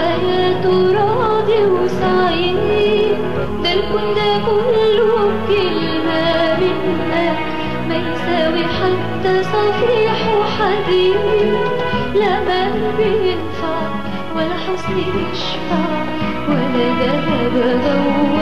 حياته راضي وسعيد ده الكون ده كله بكلمة منك. ما يساوي حتى صفيح وحديد لا مال بينفع ولا حسن يشفع ولا ذهب غوار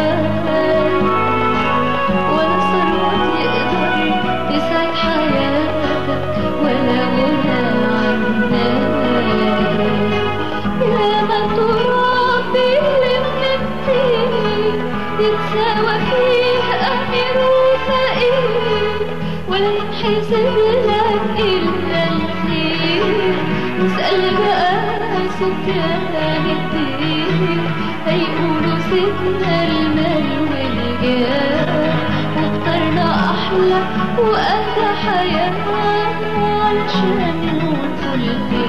ولا ينحسب لك الخير اسأل بقى سكان الدين هيقولوا سيبنا المال والجاه واخترنا أحلى وأهدى حياة علشان ندخل في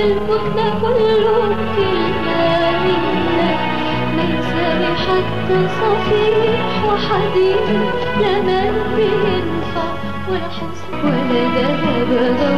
ده كله بكلمة منك ما يساوي حتى صفيح وحديد لا مال بينفع ولا ولا ذهب غوار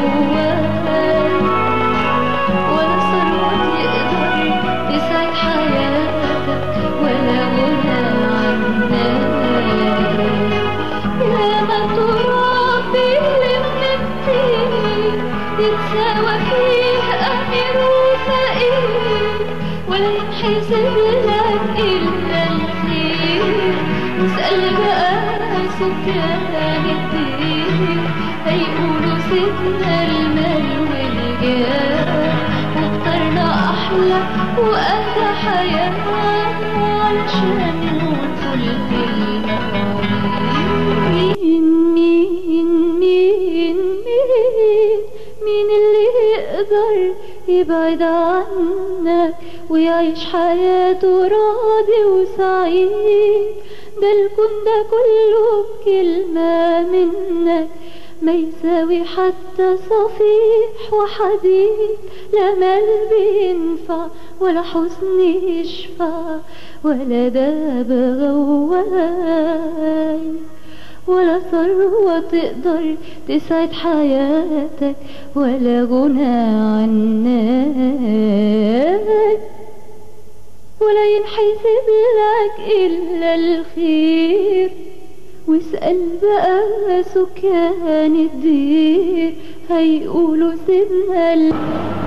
اسأل بقى سكان الدين هيقولوا المال والجاه واخترنا أحلى وأهدى حياة علشان يبعد عنك ويعيش حياته راضي وسعيد ده الكون ده كله بكلمة منك ما يساوي حتى صفيح وحديد. لا مال بينفع ولا حزن يشفع ولا داب غواي ولا ثروة تقدر تسعد حياتك ولا غنى عنك. ولا ينحسب لك إلا الخير. واسأل بقى سكان الدير هيقولوا سيبنا